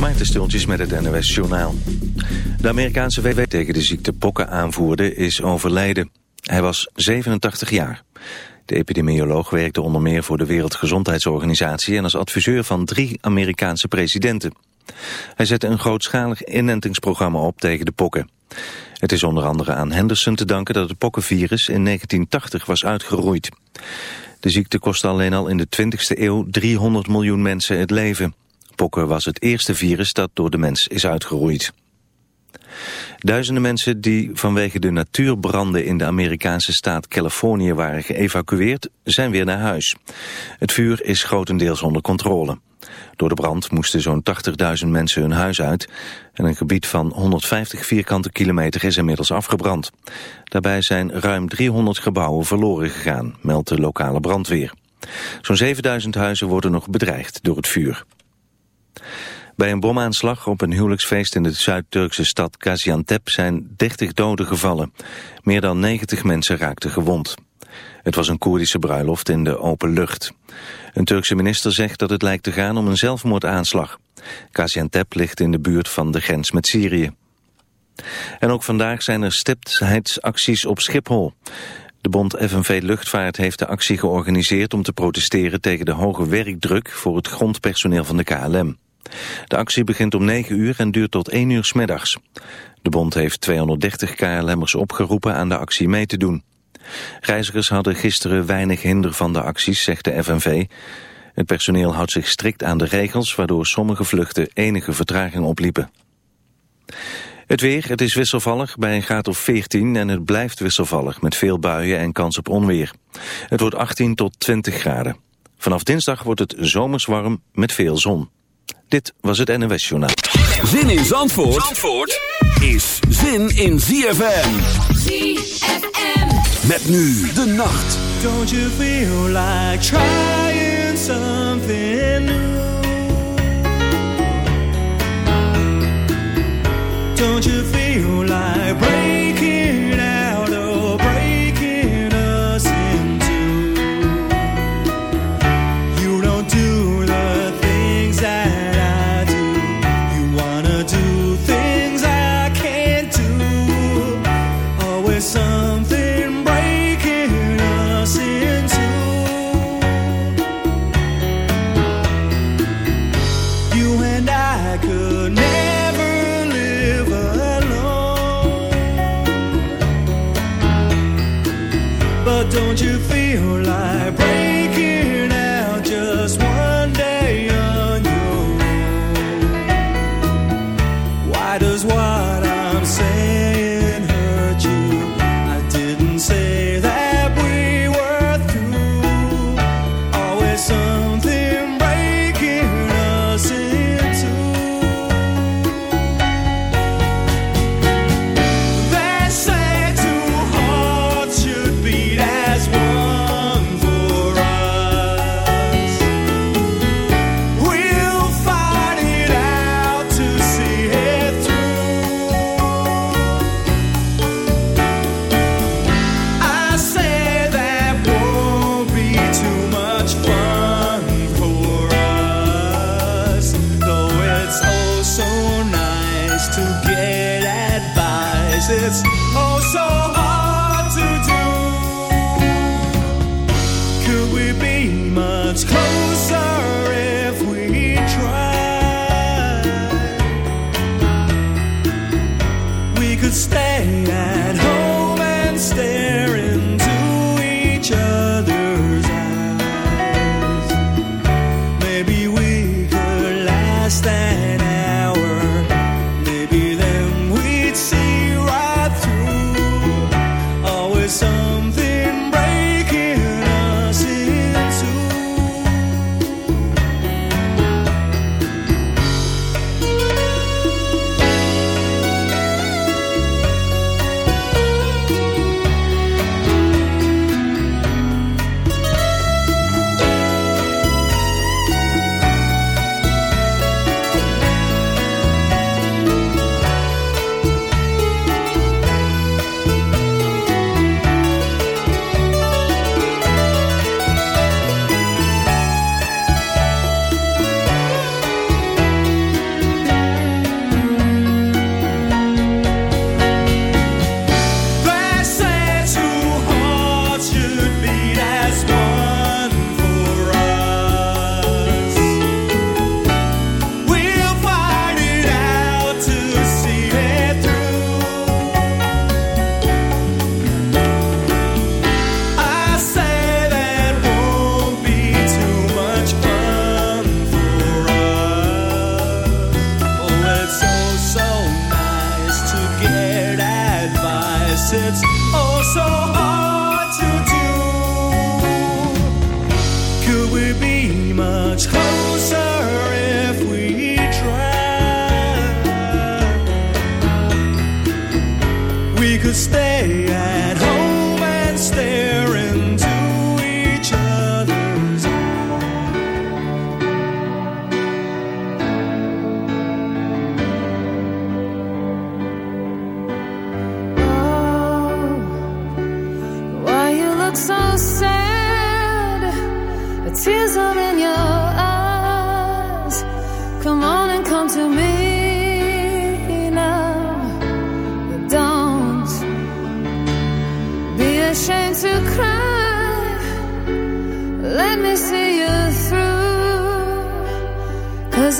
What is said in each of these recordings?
Maarten Stultjes met het NOS Journaal. De Amerikaanse WW tegen de ziekte pokken aanvoerde is overleden. Hij was 87 jaar. De epidemioloog werkte onder meer voor de Wereldgezondheidsorganisatie... en als adviseur van drie Amerikaanse presidenten. Hij zette een grootschalig inentingsprogramma op tegen de pokken. Het is onder andere aan Henderson te danken dat het pokkenvirus in 1980 was uitgeroeid. De ziekte kostte alleen al in de 20e eeuw 300 miljoen mensen het leven. Pokken was het eerste virus dat door de mens is uitgeroeid. Duizenden mensen die vanwege de natuurbranden in de Amerikaanse staat Californië waren geëvacueerd, zijn weer naar huis. Het vuur is grotendeels onder controle. Door de brand moesten zo'n 80.000 mensen hun huis uit en een gebied van 150 vierkante kilometer is inmiddels afgebrand. Daarbij zijn ruim 300 gebouwen verloren gegaan, meldt de lokale brandweer. Zo'n 7000 huizen worden nog bedreigd door het vuur. Bij een bomaanslag op een huwelijksfeest in de Zuid-Turkse stad Gaziantep zijn 30 doden gevallen. Meer dan 90 mensen raakten gewond. Het was een Koerdische bruiloft in de open lucht. Een Turkse minister zegt dat het lijkt te gaan om een zelfmoordaanslag. Gaziantep ligt in de buurt van de grens met Syrië. En ook vandaag zijn er stiptheidsacties op Schiphol. De bond FNV Luchtvaart heeft de actie georganiseerd om te protesteren tegen de hoge werkdruk voor het grondpersoneel van de KLM. De actie begint om 9 uur en duurt tot 1 uur smiddags. De bond heeft 230 KLM'ers opgeroepen aan de actie mee te doen. Reizigers hadden gisteren weinig hinder van de acties, zegt de FNV. Het personeel houdt zich strikt aan de regels, waardoor sommige vluchten enige vertraging opliepen. Het weer, het is wisselvallig bij een graad of 14 en het blijft wisselvallig met veel buien en kans op onweer. Het wordt 18 tot 20 graden. Vanaf dinsdag wordt het zomers warm met veel zon. Dit was het NWS Journaal. Zin in Zandvoort, Zandvoort is zin in ZFM. ZFM. Met nu de nacht. Don't you feel like trying something new? Don't you feel like to get advice. It's oh so hard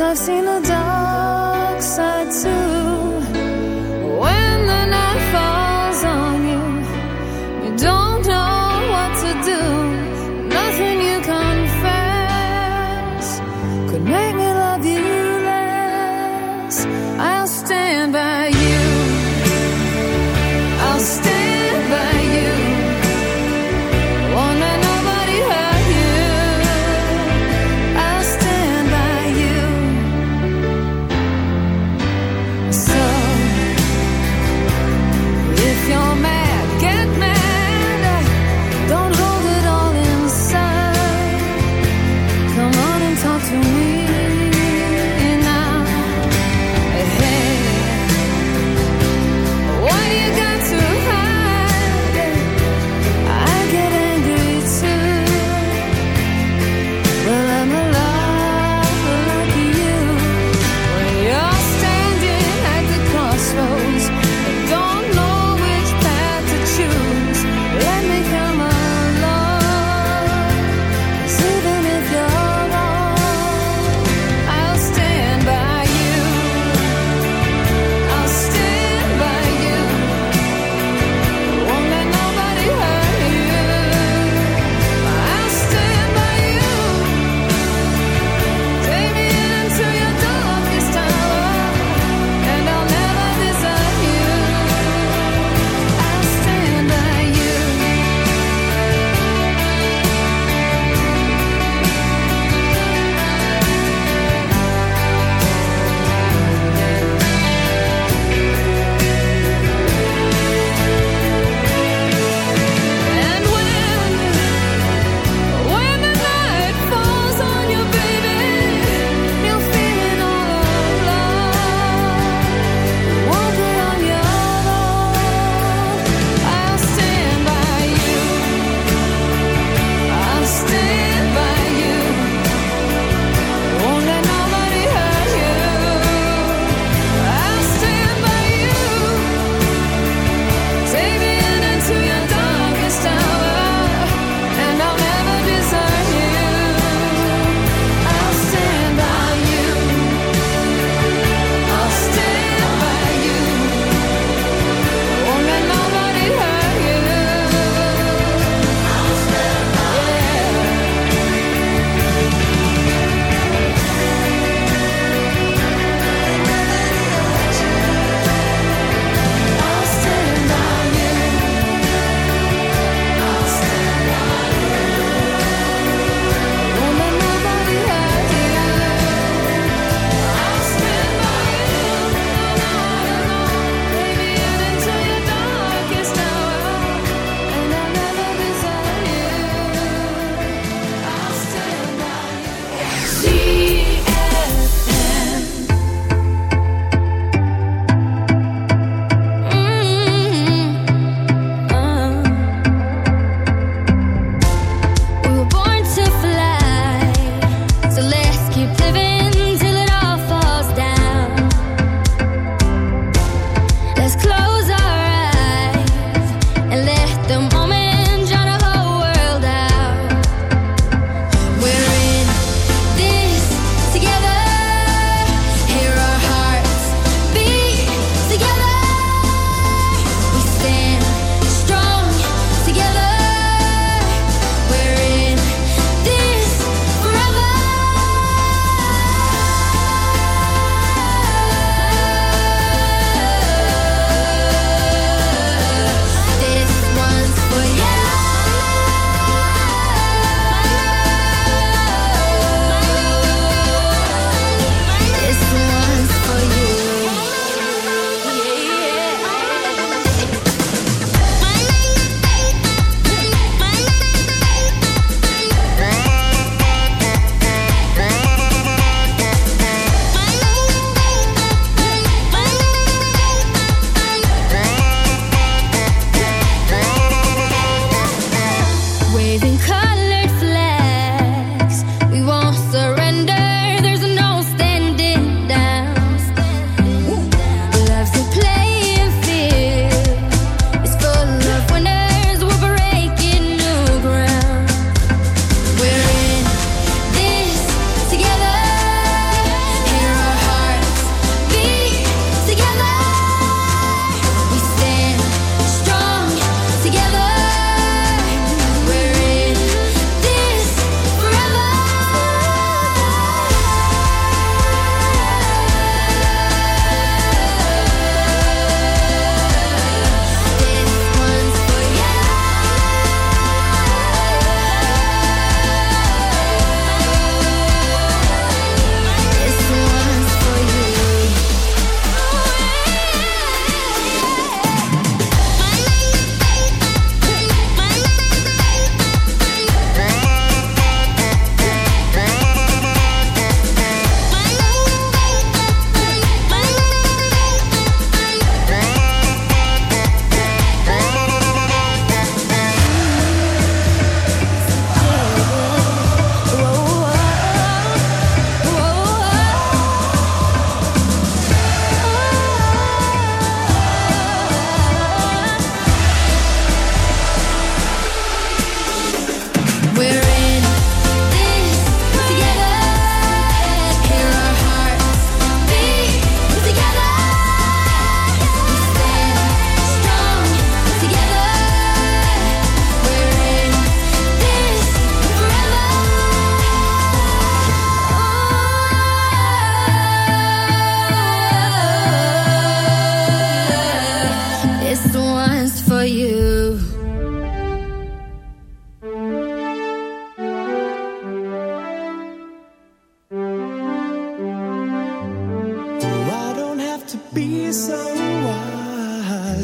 I've seen the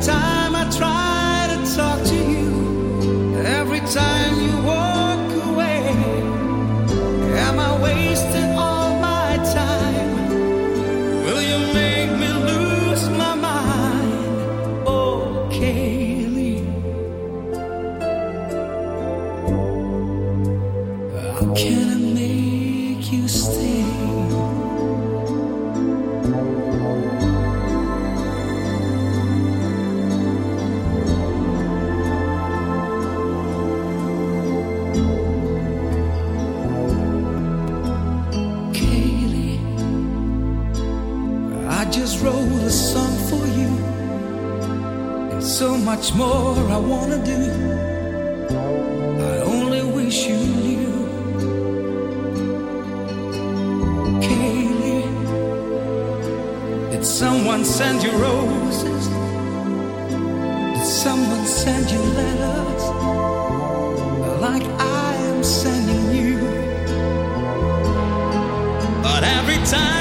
time I try much more I wanna do. I only wish you knew. Kaylee, did someone send you roses? Did someone send you letters? Like I am sending you. But every time.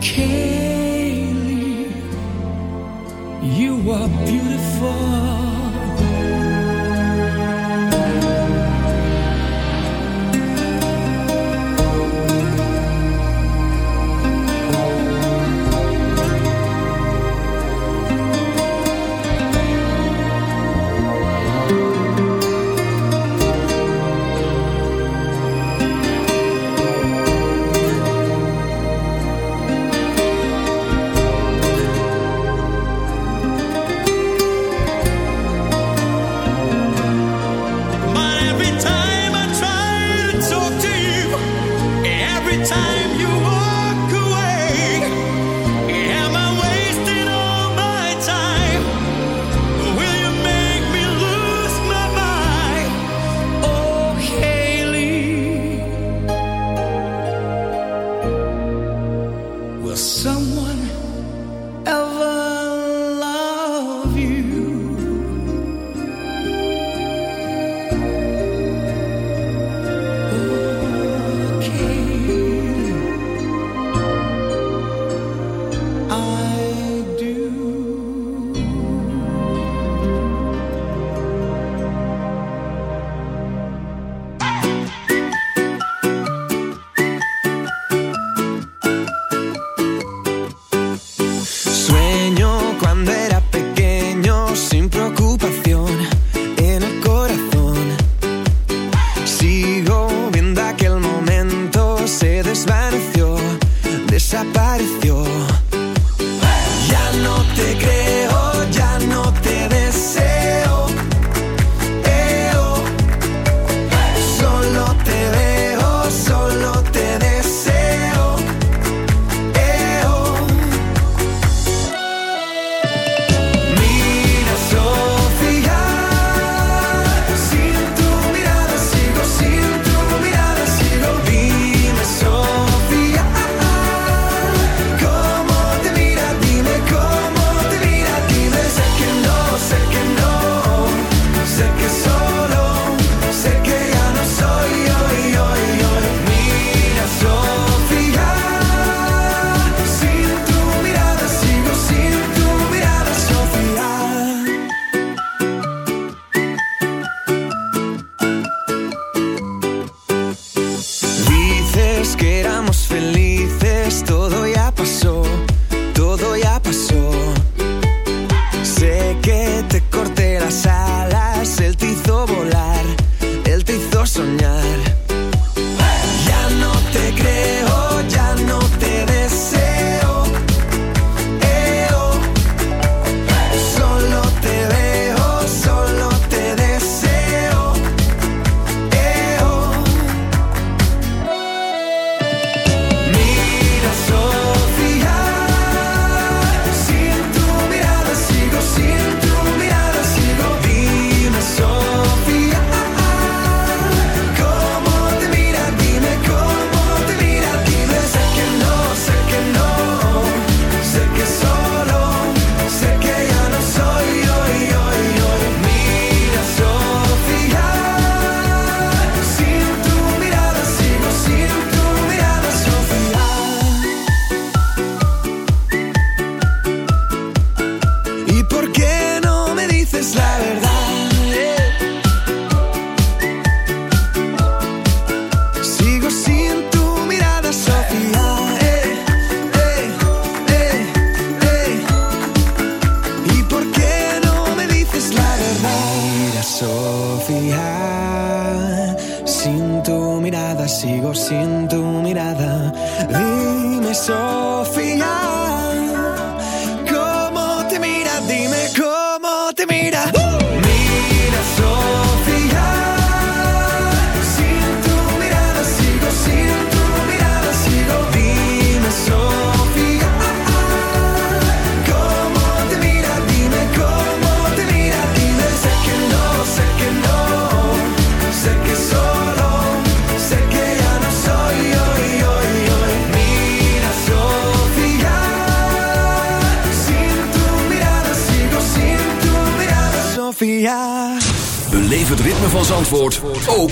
Kaylee, you are beautiful.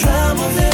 trouble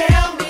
Tell me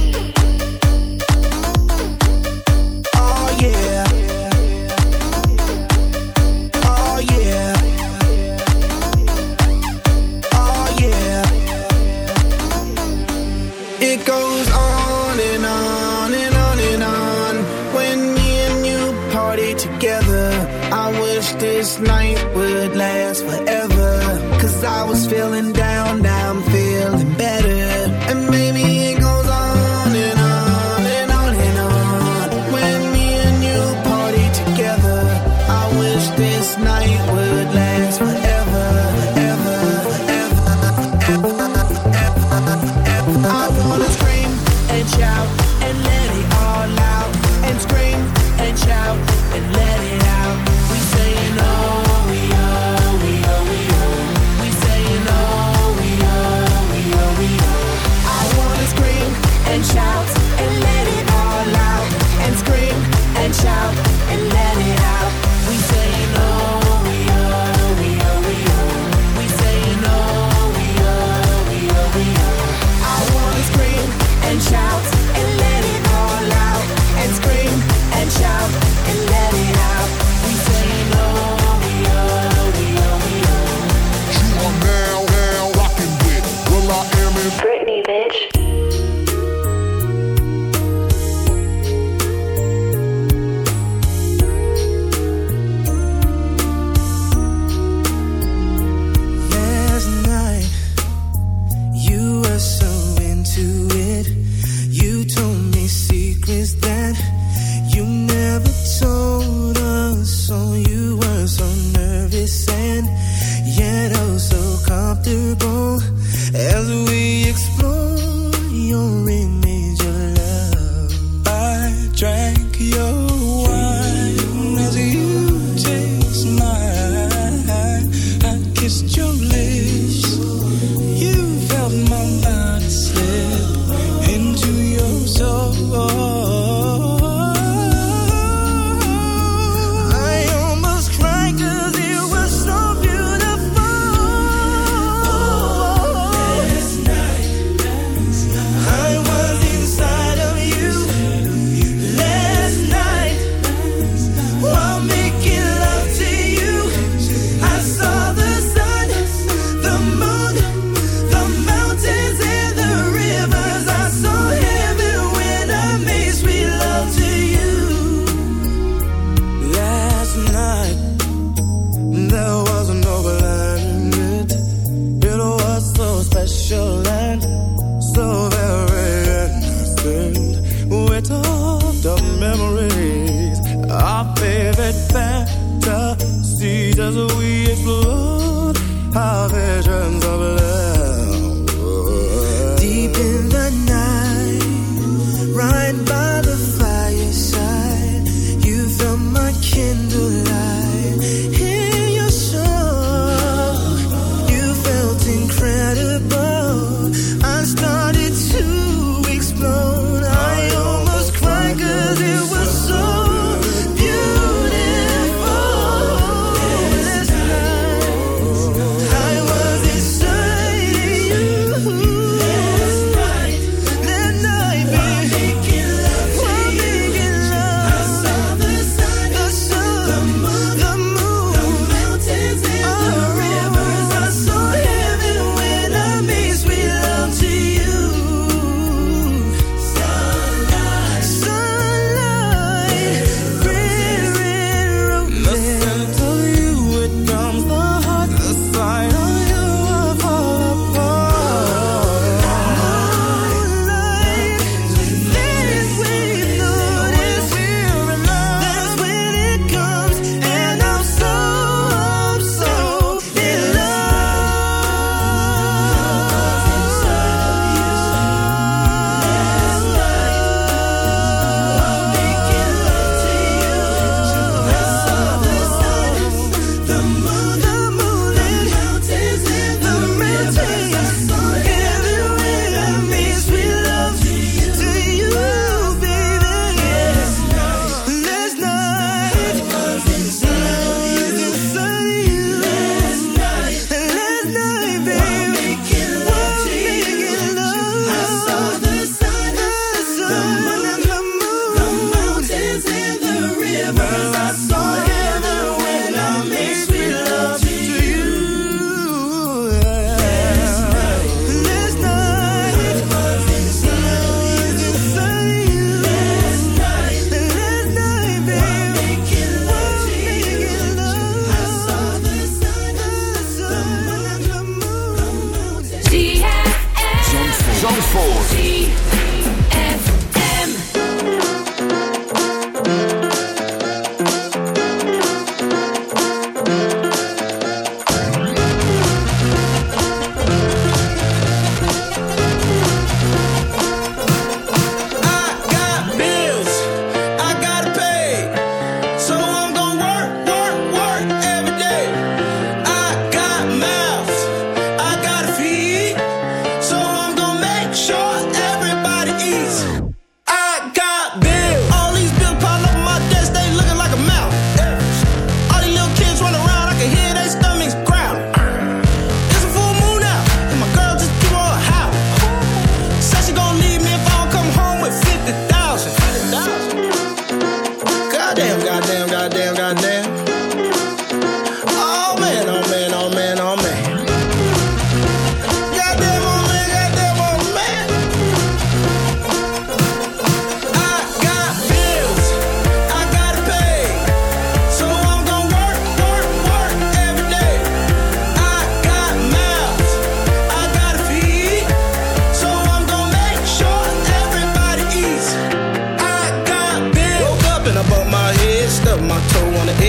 And shout